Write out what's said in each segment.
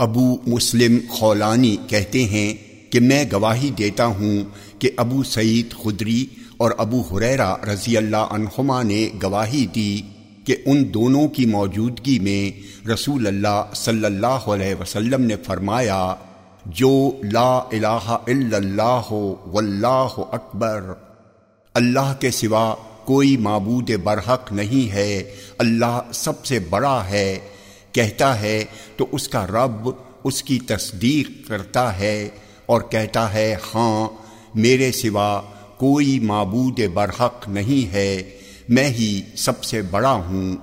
ابو مسلم خولانی کہتے ہیں کہ میں گواہی دیتا ہوں کہ ابو سعید خدری اور ابو حریرا رضی اللہ عنہما نے گواہی دی کہ ان دونوں کی موجودگی میں رسول اللہ صلی اللہ علیہ وسلم نے فرمایا، جو لا الہ الا اللہ واللہ اکبر، اللہ کے سوا کوئی معبود برحق نہیں ہے، اللہ سب سے بڑا ہے کہتا ہے تو اس کا رب اس کی تصدیق کرتا ہے اور کہتا ہے ہاں میرے سوا کوئی معبود برحق نہیں ہے، میں ہی سب سے بڑا ہوں۔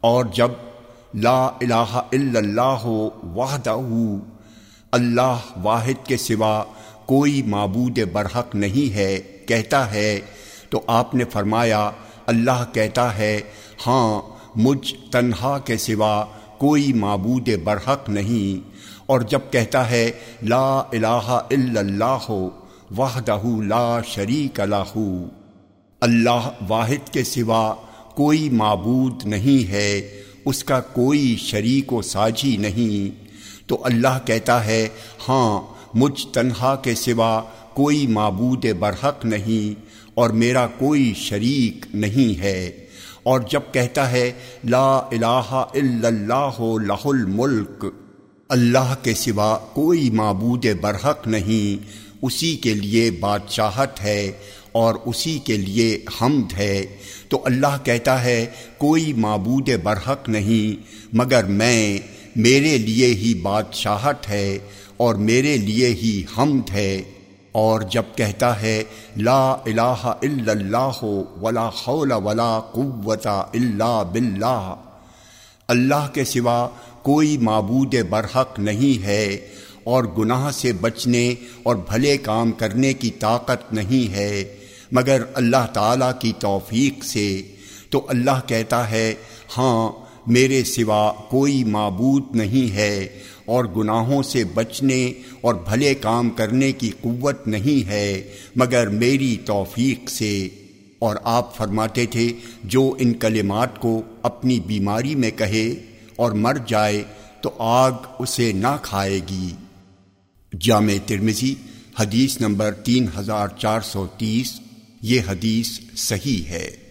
اور جب لا الہ الا اللہ وحدہ، اللہ واحد کے سوا کوئی معبود برحق نہیں ہے، کہتا ہے، تو آپ نے فرمایا، اللہ کہتا ہے ہاں مجھ تنہا کے سوا کوئی معبود برحق نہیں۔ اور جب کہتا ہے، لا الہ الا اللہ، وحدہ لا شریک لہ۔ اللہ واحد کے سوا کوئی معبود نہیں ہے، اس کا کوئی شریک و ساجی نہیں۔ تو اللہ کہتا ہے ہاں مجھ تنہا کے سوا کوئی معبود برحق نہیں، اور میرا کوئی شریک نہیں ہے۔ اور جب کہتا ہے، لا الہ الا اللہ لہ الملک اللہ کے سوا کوئی معبود برحق نہیں، اسی کے لیے بادشاہت ہے اور اسی کے لیے حمد ہے، تو اللہ کہتا ہے، کوئی معبود برحق نہیں، مگر میں، میرے لیے ہی بادشاہت ہے اور میرے لیے ہی حمد ہے۔ اور جب کہتا ہے، لا الہ الا اللہ ولا حول ولا قوت الا باللہ، اللہ کے سوا کوئی معبود برحق نہیں ہے اور گناہ سے بچنے اور بھلے کام کرنے کی طاقت نہیں ہے، مگر اللہ تعالیٰ کی توفیق سے، تو اللہ کہتا ہے ہاں میرے سوا کوئی معبود نہیں ہے اور گناہوں سے بچنے اور بھلے کام کرنے کی قوت نہیں ہے، مگر میری توفیق سے۔ اور آپ فرماتے تھے، جو ان کلمات کو اپنی بیماری میں کہے اور مر جائے تو آگ اسے نہ کھائے گی۔ جامع ترمزی حدیث نمبر تین ہزار چار سو تیس، یہ حدیث صحیح ہے۔